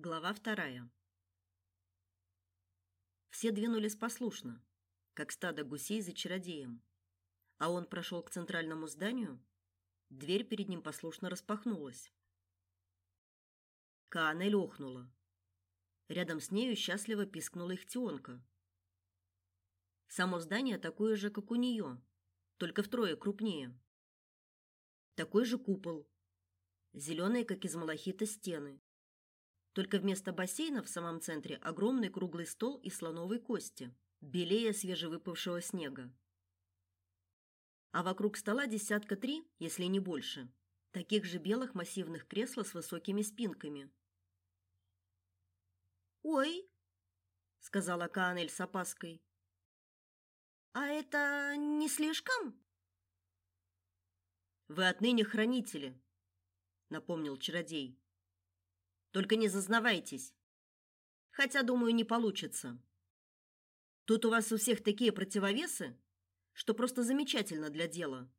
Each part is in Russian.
Глава вторая. Все двинулись послушно, как стадо гусей за чародеем. А он прошел к центральному зданию, дверь перед ним послушно распахнулась. Каанель охнула. Рядом с нею счастливо пискнула ихтионка. Само здание такое же, как у нее, только втрое крупнее. Такой же купол. Зеленые, как из малахита, стены только вместо бассейна в самом центре огромный круглый стол из слоновой кости, белее свежевыпавшего снега. А вокруг стола десятка три, если не больше, таких же белых массивных кресла с высокими спинками. «Ой!» — сказала Каанель с опаской. «А это не слишком?» «Вы отныне хранители», — напомнил чародей. Только не зазнавайтесь. Хотя, думаю, не получится. Тут у вас у всех такие противовесы, что просто замечательно для дела.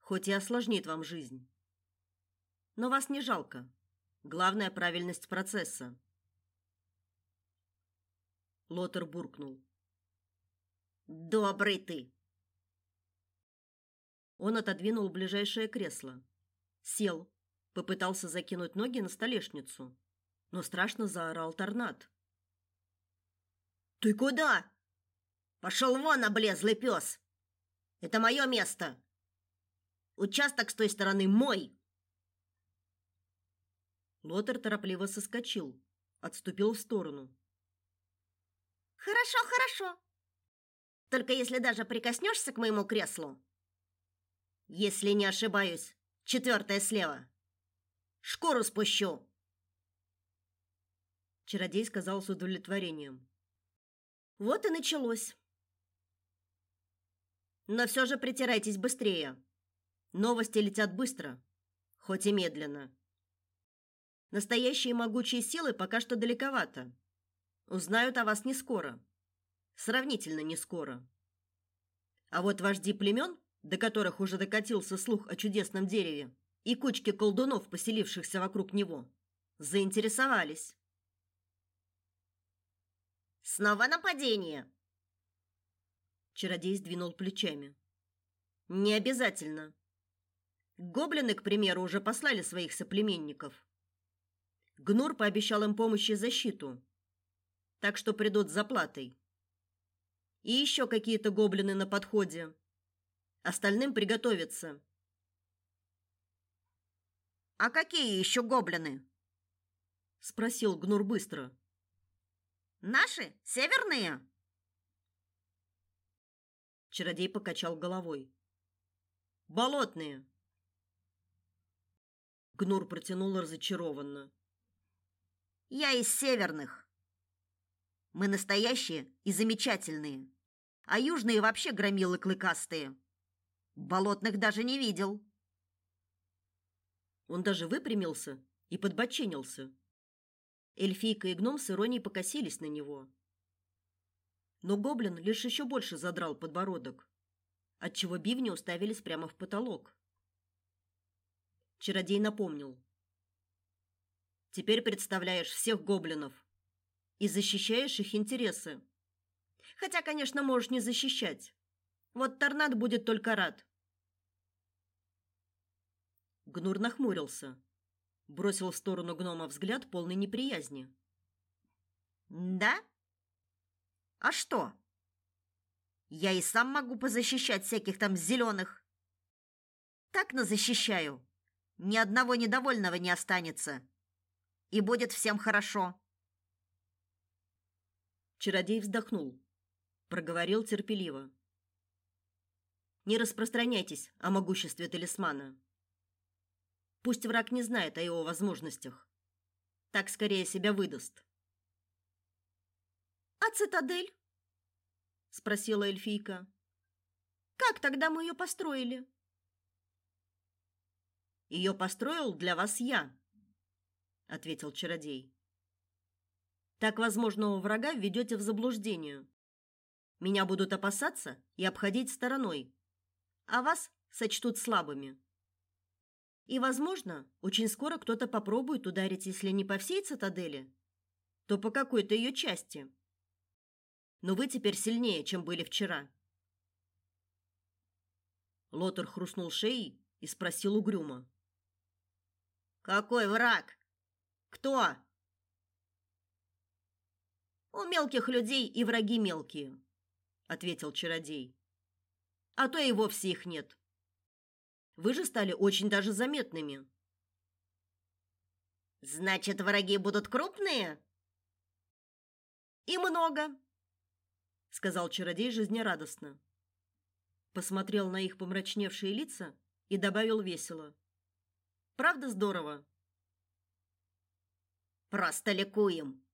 Хоть и осложнит вам жизнь. Но вас не жалко. Главное правильность процесса. Лотер буркнул: "Добрый ты". Он отодвинул ближайшее кресло, сел, попытался закинуть ноги на столешницу но страшно заорал торнад. «Ты куда? Пошел вон, облезлый пес! Это мое место! Участок с той стороны мой!» Лотер торопливо соскочил, отступил в сторону. «Хорошо, хорошо. Только если даже прикоснешься к моему креслу, если не ошибаюсь, четвертое слева, шкуру спущу!» Чародей сказал с удовлетворением. Вот и началось. Но все же притирайтесь быстрее. Новости летят быстро, хоть и медленно. Настоящие могучие силы пока что далековато. Узнают о вас не скоро. Сравнительно не скоро. А вот вожди племен, до которых уже докатился слух о чудесном дереве, и кучки колдунов, поселившихся вокруг него, заинтересовались. Снова нападение. Чародей сдвинул плечами. Не обязательно. Гоблины, к примеру, уже послали своих соплеменников. Гнур пообещал им помощь и защиту. Так что придут с заплатой. И еще какие-то гоблины на подходе. Остальным приготовиться. А какие еще гоблины? спросил Гнур быстро. Наши? Северные?» Чародей покачал головой. «Болотные!» Гнур протянул разочарованно. «Я из северных. Мы настоящие и замечательные, а южные вообще громилы клыкастые. Болотных даже не видел». Он даже выпрямился и подбоченился. Эльфийка и гном с иронией покосились на него. Но гоблин лишь еще больше задрал подбородок, отчего бивни уставились прямо в потолок. Чародей напомнил: "Теперь представляешь всех гоблинов и защищаешь их интересы. Хотя, конечно, можешь не защищать. Вот торнад будет только рад". Гнур нахмурился бросил в сторону гнома взгляд полный неприязни. Да? А что? Я и сам могу позащищать всяких там зеленых. Так на защищаю. Ни одного недовольного не останется. И будет всем хорошо. Чародей вздохнул, проговорил терпеливо: Не распространяйтесь о могуществе талисмана. Пусть враг не знает о его возможностях. Так скорее себя выдаст. А цитадель? спросила эльфийка. Как тогда мы ее построили? Ее построил для вас я, ответил чародей. Так возможного врага введете в заблуждение. Меня будут опасаться и обходить стороной, а вас сочтут слабыми. И, возможно, очень скоро кто-то попробует ударить, если не по всей цитадели, то по какой-то ее части. Но вы теперь сильнее, чем были вчера. Лотер хрустнул шеей и спросил угрюмо: "Какой враг? Кто?" "У мелких людей и враги мелкие", ответил чародей. "А то и вовсе их нет. Вы же стали очень даже заметными". Значит, враги будут крупные? И много, сказал чародей жизнерадостно. Посмотрел на их помрачневшие лица и добавил весело: Правда здорово? Просто ликуем,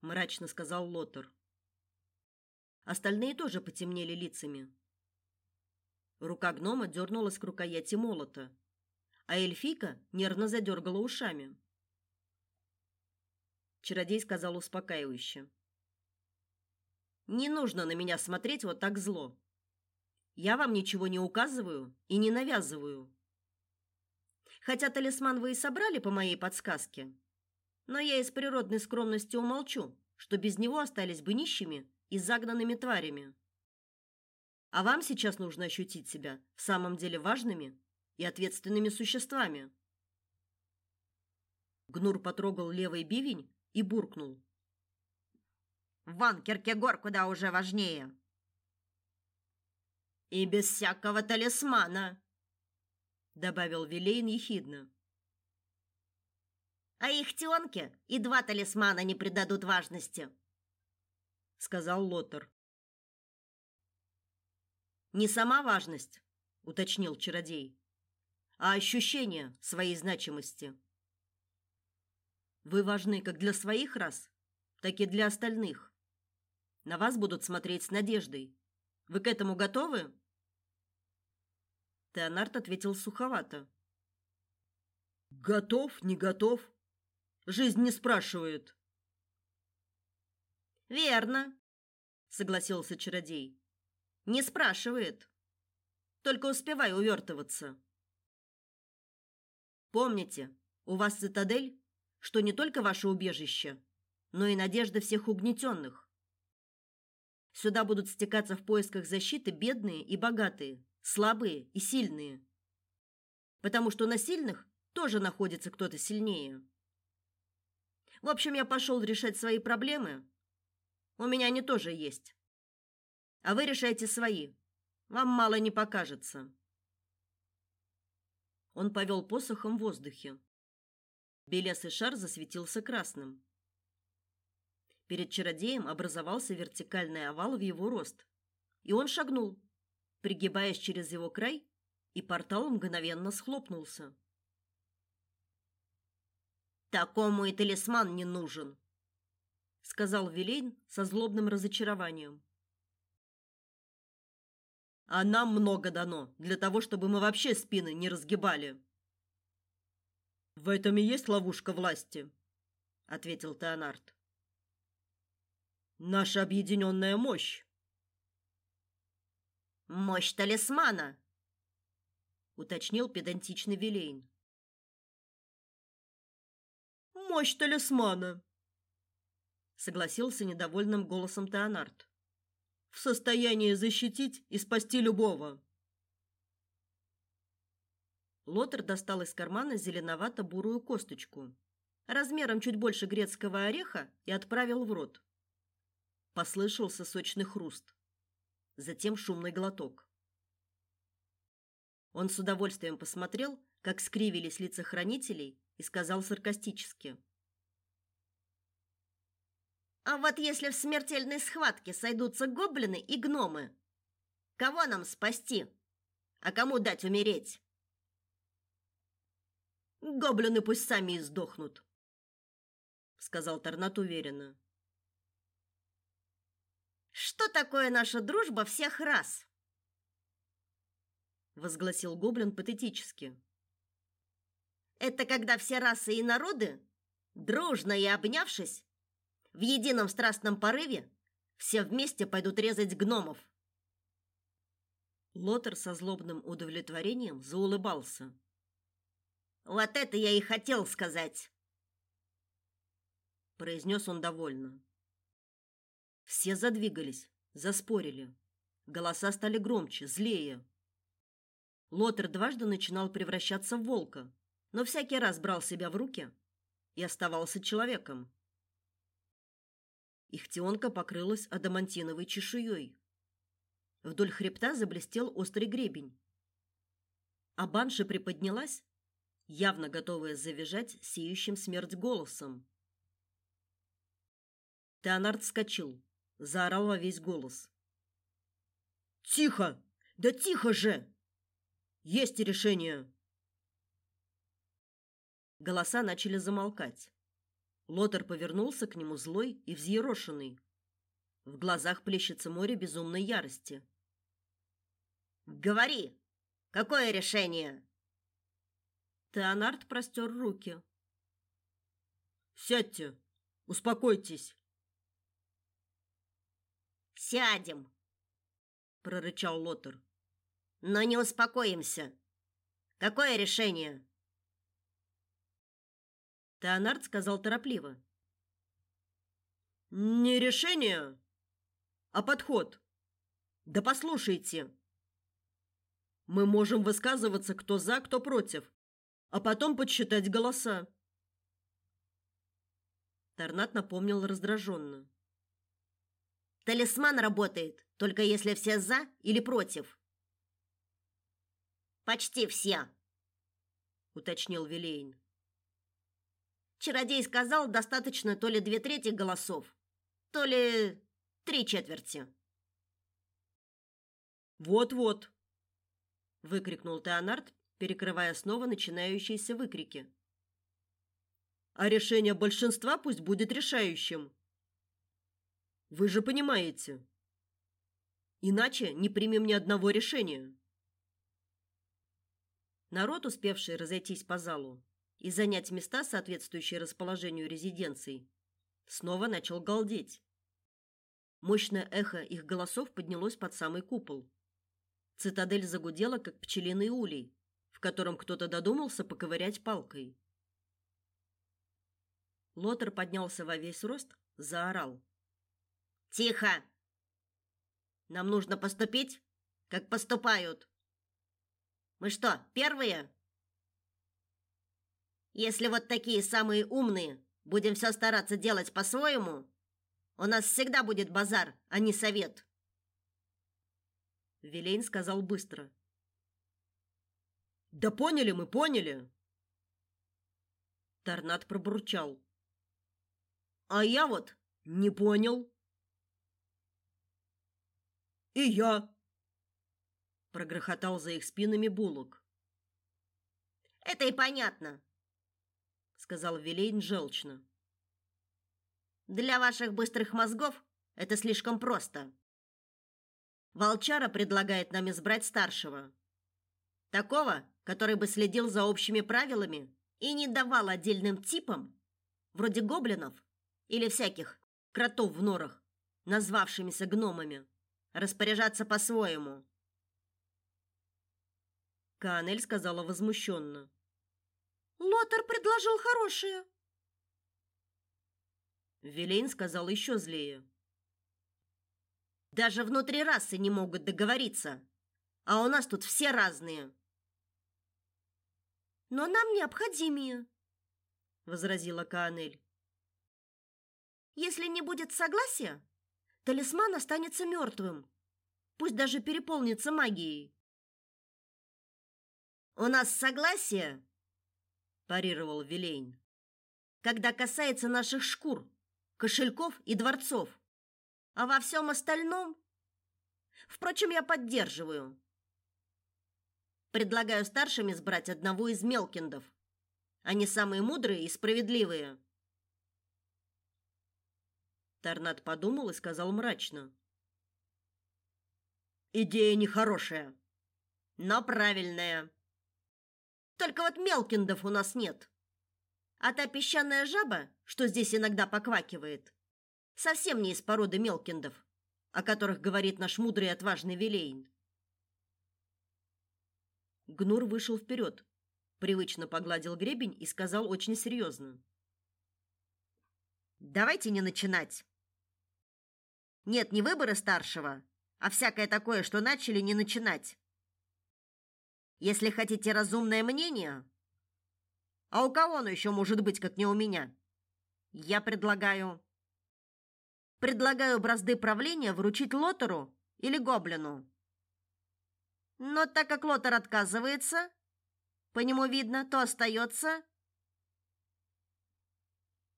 мрачно сказал Лотер. Остальные тоже потемнели лицами. Рука гнома дернулась к рукояти молота, а эльфийка нервно задергала ушами. Чародей сказал успокаивающе: Не нужно на меня смотреть вот так зло. Я вам ничего не указываю и не навязываю. Хотя талисман вы и собрали по моей подсказке, но я из природной скромности умолчу, что без него остались бы нищими и загнанными тварями. А вам сейчас нужно ощутить себя в самом деле важными и ответственными существами. Гнур потрогал левый бивень и буркнул: "Ван Киркегор куда уже важнее". "И без всякого талисмана", добавил Вилейн ехидно. "А их тёнке и два талисмана не придадут важности", сказал Лотер. "Не сама важность", уточнил чародей, "а ощущение своей значимости". Вы важны как для своих рас, так и для остальных. На вас будут смотреть с надеждой. Вы к этому готовы? Теонард ответил суховато. Готов, не готов. Жизнь не спрашивает. Верно, согласился чародей. Не спрашивает. Только успевай увертываться. Помните, у вас цитадель что не только ваше убежище, но и надежда всех угнетенных. Сюда будут стекаться в поисках защиты бедные и богатые, слабые и сильные. Потому что на сильных тоже находится кто-то сильнее. В общем, я пошел решать свои проблемы. У меня они тоже есть. А вы решайте свои. Вам мало не покажется. Он повел посохом в воздухе. Белесый шар засветился красным. Перед чародеем образовался вертикальный овал в его рост, и он шагнул, пригибаясь через его край, и портал мгновенно схлопнулся. Такому и талисман не нужен, сказал Вилейн со злобным разочарованием. А нам много дано для того, чтобы мы вообще спины не разгибали. В этом и есть ловушка власти, ответил Теонард. Наша объединенная мощь. Мощь талисмана, уточнил педантичный Вилейн. Мощь талисмана, согласился недовольным голосом Теонард. В состоянии защитить и спасти любого. Лотер достал из кармана зеленовато-бурую косточку, размером чуть больше грецкого ореха, и отправил в рот. Послышался сочный хруст. Затем шумный глоток. Он с удовольствием посмотрел, как скривились лица хранителей, и сказал саркастически: А вот если в смертельной схватке сойдутся гоблины и гномы, кого нам спасти? А кому дать умереть? Гоблины пусть сами и сдохнут, сказал Торнат уверенно. Что такое наша дружба всех рас? возгласил гоблин патетически. Это когда все расы и народы, дружно и обнявшись, в едином страстном порыве, все вместе пойдут резать гномов. Лотер со злобным удовлетворением заулыбался. Вот это я и хотел сказать. произнес он довольно. Все задвигались, заспорили. Голоса стали громче, злее. Лотер дважды начинал превращаться в волка, но всякий раз брал себя в руки и оставался человеком. Ихтионка покрылась адамантиновой чешуей. Вдоль хребта заблестел острый гребень. А банша приподнялась, явно готовая завизжать сеющим смерть голосом. Теонард вскочил, заорал во весь голос. «Тихо! Да тихо же! Есть решение!» Голоса начали замолкать. Лотер повернулся к нему злой и взъерошенный. В глазах плещется море безумной ярости. «Говори! Какое решение?» Теонард простер руки. «Сядьте! Успокойтесь!» «Сядем!» — прорычал Лотер. «Но не успокоимся. Какое решение?» Теонард сказал торопливо. «Не решение, а подход. Да послушайте. Мы можем высказываться кто за, кто против, а потом подсчитать голоса». Торнат напомнил раздраженно. «Талисман работает, только если все за или против». «Почти все», — уточнил Вилейн. Чародей сказал, достаточно то ли две трети голосов, то ли три четверти. Вот-вот, выкрикнул Теонард, перекрывая снова начинающиеся выкрики. А решение большинства пусть будет решающим. Вы же понимаете. Иначе не примем ни одного решения. Народ, успевший разойтись по залу, и занять места, соответствующие расположению резиденций, снова начал галдеть. Мощное эхо их голосов поднялось под самый купол. Цитадель загудела, как пчелиный улей, в котором кто-то додумался поковырять палкой. Лотер поднялся во весь рост, заорал: "Тихо! Нам нужно поступить, как поступают. Мы что, первые?" Если вот такие самые умные будем все стараться делать по-своему, у нас всегда будет базар, а не совет. Вилейн сказал быстро. Да поняли мы, поняли. Торнад пробурчал. А я вот не понял. И я прогрохотал за их спинами Булок. Это и понятно, сказал Вилейн желчно. Для ваших быстрых мозгов это слишком просто. Волчара предлагает нам избрать старшего. Такого, который бы следил за общими правилами и не давал отдельным типам, вроде гоблинов или всяких кротов в норах, назвавшимися гномами, распоряжаться по-своему. Канель сказала возмущенно. Лотер предложил хорошее. Вилейн сказал еще злее. Даже внутри расы не могут договориться, а у нас тут все разные. Но нам необходимее, возразила Каанель. Если не будет согласия, талисман останется мертвым, пусть даже переполнится магией. У нас согласие парировал Вилейн. Когда касается наших шкур, кошельков и дворцов, а во всем остальном, впрочем, я поддерживаю. Предлагаю старшим избрать одного из мелкиндов. Они самые мудрые и справедливые. Торнад подумал и сказал мрачно: Идея нехорошая, но правильная. Только вот мелкиндов у нас нет. А та песчаная жаба, что здесь иногда поквакивает, совсем не из породы мелкиндов, о которых говорит наш мудрый и отважный Вилейн. Гнур вышел вперед, привычно погладил гребень и сказал очень серьезно. давайте не начинать. Нет, не выборы старшего, а всякое такое, что начали не начинать. Если хотите разумное мнение, а у кого оно еще может быть, как не у меня? Я предлагаю предлагаю бразды правления вручить Лотеру или Гоблину. Но так как Лотер отказывается, по нему видно, то остается...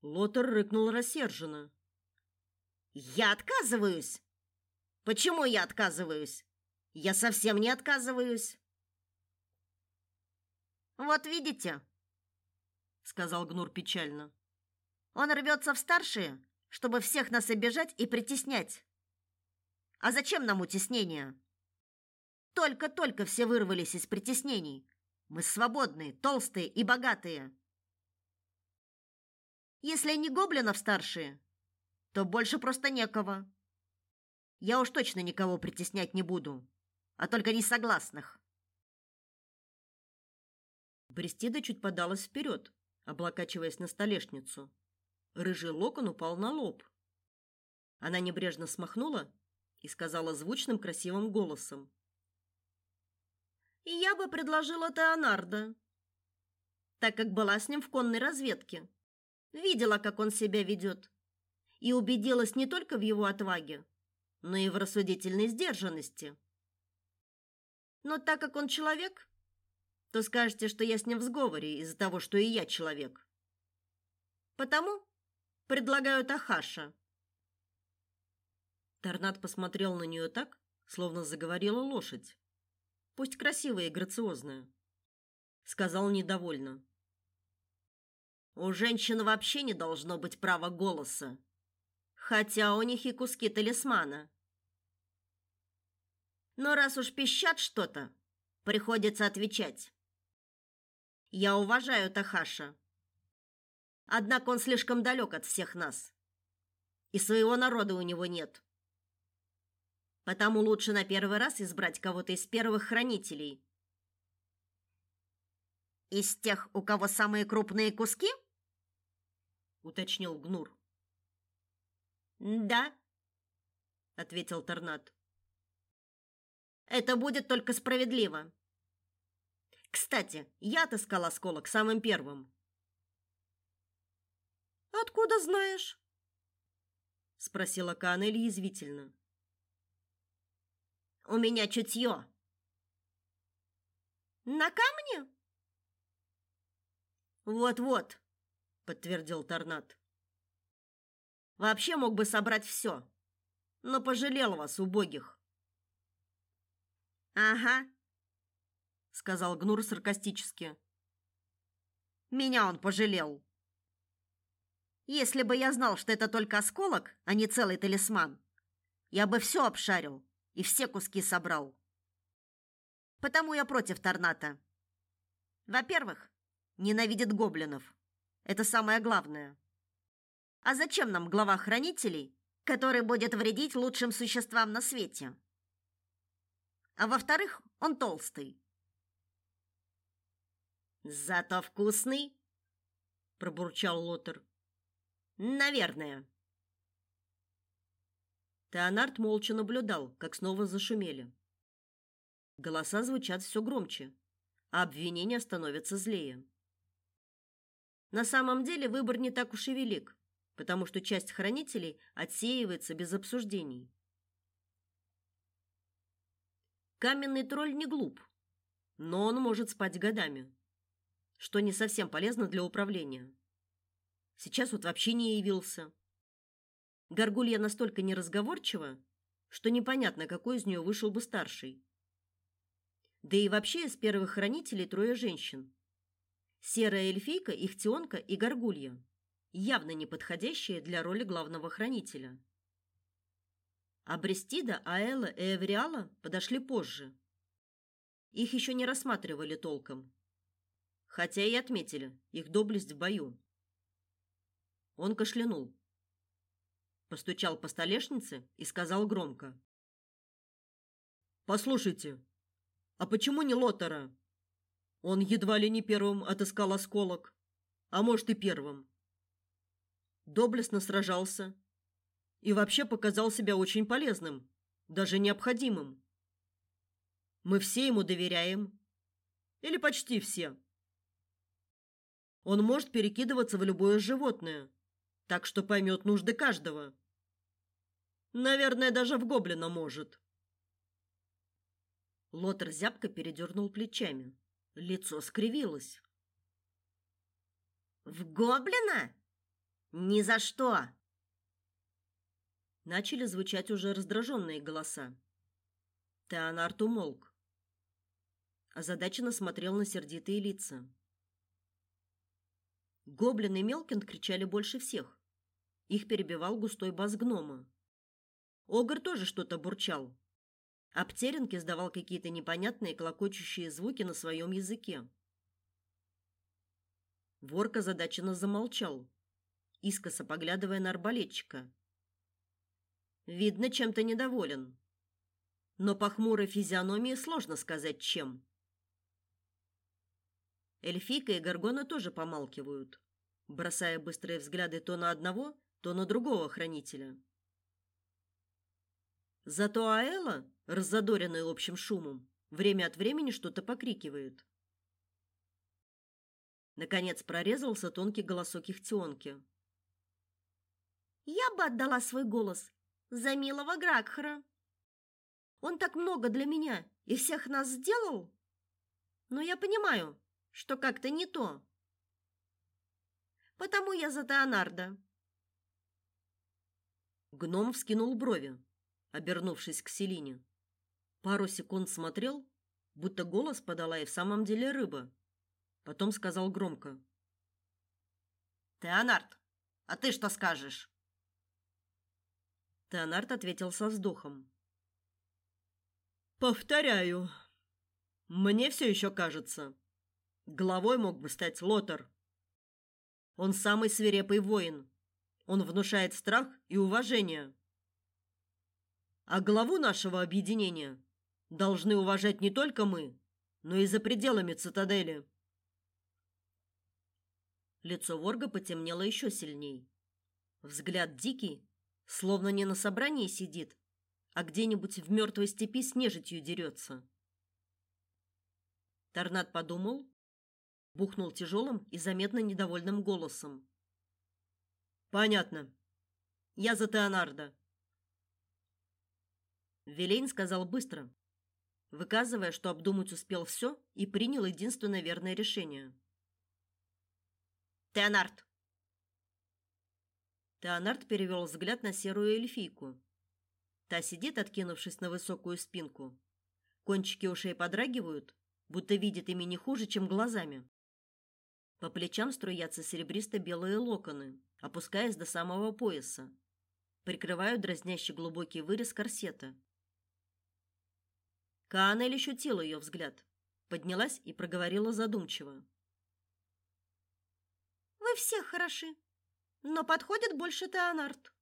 Лотер рыкнул рассерженно. Я отказываюсь. Почему я отказываюсь? Я совсем не отказываюсь. Вот видите, сказал Гнур печально. Он рвется в старшие, чтобы всех нас обижать и притеснять. А зачем нам утеснение? Только-только все вырвались из притеснений. Мы свободные, толстые и богатые. Если не гоблинов старшие, то больше просто некого. Я уж точно никого притеснять не буду, а только несогласных. Брестида чуть подалась вперед, облокачиваясь на столешницу. Рыжий локон упал на лоб. Она небрежно смахнула и сказала звучным красивым голосом: "Я бы предложила Теонардо, так как была с ним в конной разведке, видела, как он себя ведет и убедилась не только в его отваге, но и в рассудительной сдержанности. Но так как он человек, то скажете, что я с ним в сговоре из-за того, что и я человек. Потому предлагаю Тахаша. Торнад посмотрел на нее так, словно заговорила лошадь. Пусть красивая и грациозная, сказал недовольно. У женщин вообще не должно быть права голоса хотя у них и куски талисмана. Но раз уж пищат что-то, приходится отвечать. Я уважаю Тахаша. Однако он слишком далек от всех нас. И своего народа у него нет. Потому лучше на первый раз избрать кого-то из первых хранителей. Из тех, у кого самые крупные куски? уточнил Гнур. Да, ответил Торнад. Это будет только справедливо. Кстати, я отыскал осколок самым первым. Откуда знаешь? спросила Канель язвительно. У меня чутье. На камне? Вот-вот, подтвердил Торнад. Вообще мог бы собрать все, но пожалел вас, убогих. Ага, сказал Гнур саркастически. Меня он пожалел. Если бы я знал, что это только осколок, а не целый талисман, я бы все обшарил и все куски собрал. Потому я против Торната. Во-первых, ненавидит гоблинов. Это самое главное. А зачем нам глава хранителей, который будет вредить лучшим существам на свете? А во-вторых, он толстый. Зато вкусный, пробурчал Лотер. Наверное. Теонард молча наблюдал, как снова зашумели. Голоса звучат все громче, а обвинения становятся злее. На самом деле выбор не так уж и велик потому что часть хранителей отсеивается без обсуждений. Каменный тролль не глуп, но он может спать годами, что не совсем полезно для управления. Сейчас вот вообще не явился. Горгулья настолько неразговорчива, что непонятно, какой из нее вышел бы старший. Да и вообще из первых хранителей трое женщин. Серая эльфийка, ихтионка и горгулья явно не подходящие для роли главного хранителя. А Брестида, Аэла и Эвриала подошли позже. Их еще не рассматривали толком, хотя и отметили их доблесть в бою. Он кашлянул, постучал по столешнице и сказал громко: Послушайте, а почему не Лотера? Он едва ли не первым отыскал осколок, а может и первым. доблестно сражался и вообще показал себя очень полезным, даже необходимым. Мы все ему доверяем, или почти все. Он может перекидываться в любое животное, так что поймет нужды каждого. Наверное, даже в гоблина может. Лотер зябко передернул плечами. Лицо скривилось. В гоблина? Ни за что. Начали звучать уже раздраженные голоса. Теонард умолк. Озадаченно смотрел на сердитые лица. Гоблин и Мелкин кричали больше всех. Их перебивал густой бас гнома. Огр тоже что-то бурчал. А Птеринки издавал какие-то непонятные клокочущие звуки на своем языке. Ворка задаченно замолчал, искоса поглядывая на арбалетчика. Видно, чем-то недоволен. Но по хмурой физиономии сложно сказать, чем. Эльфийка и Горгона тоже помалкивают, бросая быстрые взгляды то на одного, то на другого хранителя. Зато Аэла, раззадоренная общим шумом, время от времени что-то покрикивает. Наконец прорезался тонкий голосок Ихтионки. «Я бы отдала свой голос за милого Гракхара. Он так много для меня и всех нас сделал. Но я понимаю, что как-то не то. Потому я за Теонарда». Гном вскинул брови обернувшись к Селине. Пару секунд смотрел, будто голос подала и в самом деле рыба. Потом сказал громко: "Теонард, а ты что скажешь?" Теонард ответил со вздохом: "Повторяю, мне все еще кажется, главой мог бы стать Лотар. Он самый свирепый воин. Он внушает страх и уважение. А главу нашего объединения должны уважать не только мы, но и за пределами цитадели. Лицо Ворга потемнело еще сильней. Взгляд дикий, словно не на собрании сидит, а где-нибудь в мертвой степи с нежитью дерется. Торнад подумал, бухнул тяжелым и заметно недовольным голосом. Понятно. Я за Теонарда. Велейн сказал быстро, выказывая, что обдумать успел все и принял единственное верное решение. Теонард. Теонард перевел взгляд на серую эльфийку. Та сидит, откинувшись на высокую спинку. Кончики ушей подрагивают, будто видит ими не хуже, чем глазами. По плечам струятся серебристо-белые локоны, опускаясь до самого пояса. Прикрывают дразнящий глубокий вырез корсета. Каанель ощутила ее взгляд, поднялась и проговорила задумчиво. Вы все хороши, но подходит больше Теонард.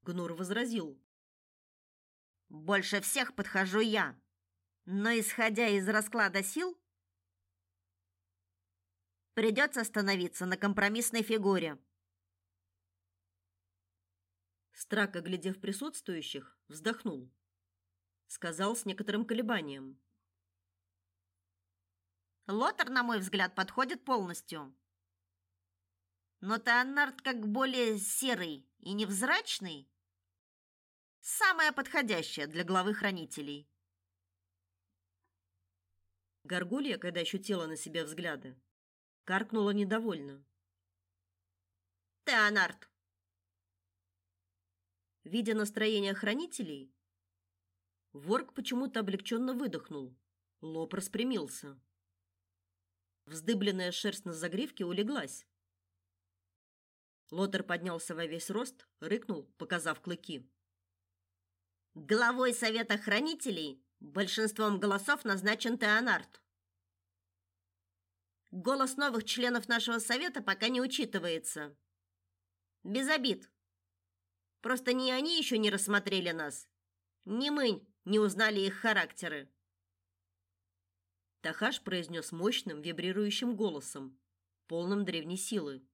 Гнур возразил. Больше всех подхожу я. Но исходя из расклада сил, придется остановиться на компромиссной фигуре. Страк, оглядев присутствующих, вздохнул сказал с некоторым колебанием. Лотер, на мой взгляд, подходит полностью. Но Теонард как более серый и невзрачный, самое подходящее для главы хранителей. Горгулья, когда ощутила на себе взгляды, каркнула недовольно. Теонард. Видя настроение хранителей, Ворк почему-то облегченно выдохнул. Лоб распрямился. Вздыбленная шерсть на загривке улеглась. Лотер поднялся во весь рост, рыкнул, показав клыки. Главой совета хранителей большинством голосов назначен Теонард. Голос новых членов нашего совета пока не учитывается. Без обид. Просто ни они еще не рассмотрели нас, ни мы не узнали их характеры. Тахаш произнес мощным вибрирующим голосом, полным древней силы.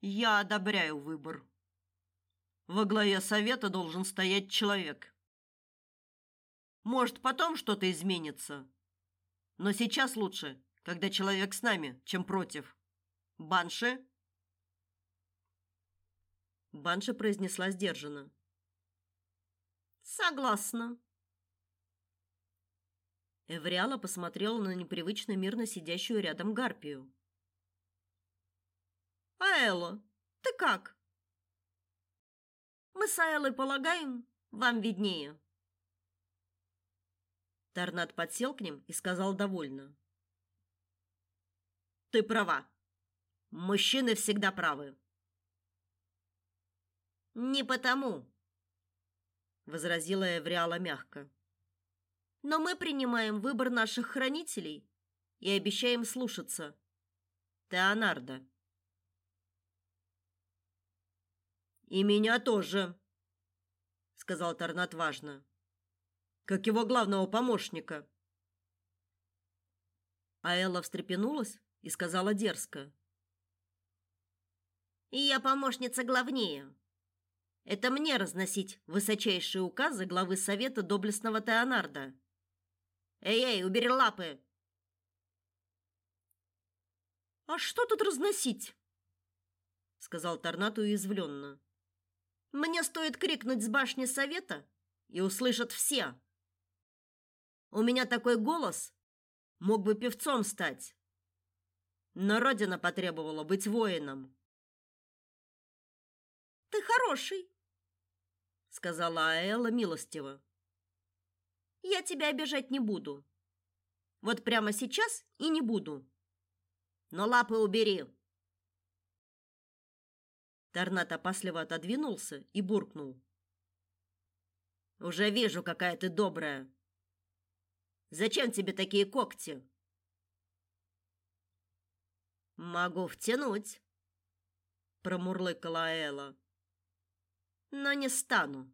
Я одобряю выбор. Во главе совета должен стоять человек. Может, потом что-то изменится. Но сейчас лучше, когда человек с нами, чем против. Банши? Банши произнесла сдержанно. Согласна. Эвриала посмотрела на непривычно мирно сидящую рядом гарпию. «Аэло, ты как?» «Мы с Аэлой полагаем, вам виднее». Торнад подсел к ним и сказал довольно. «Ты права. Мужчины всегда правы». «Не потому», — возразила Эвриала мягко. «Но мы принимаем выбор наших хранителей и обещаем слушаться. Теонардо». И меня тоже, сказал Торнат важно. Как его главного помощника. А Элла встрепенулась и сказала дерзко: "И я помощница главнее. Это мне разносить высочайшие указы главы совета доблестного Теонарда. Эй-эй, убери лапы!" А что тут разносить? сказал Торнат уязвленно. Мне стоит крикнуть с башни совета, и услышат все. У меня такой голос, мог бы певцом стать. Но родина потребовала быть воином. Ты хороший, сказала Аэла милостиво. Я тебя обижать не буду. Вот прямо сейчас и не буду. Но лапы убери. Торнат опасливо отодвинулся и буркнул. «Уже вижу, какая ты добрая. Зачем тебе такие когти?» «Могу втянуть», — промурлыкала Элла. «Но не стану.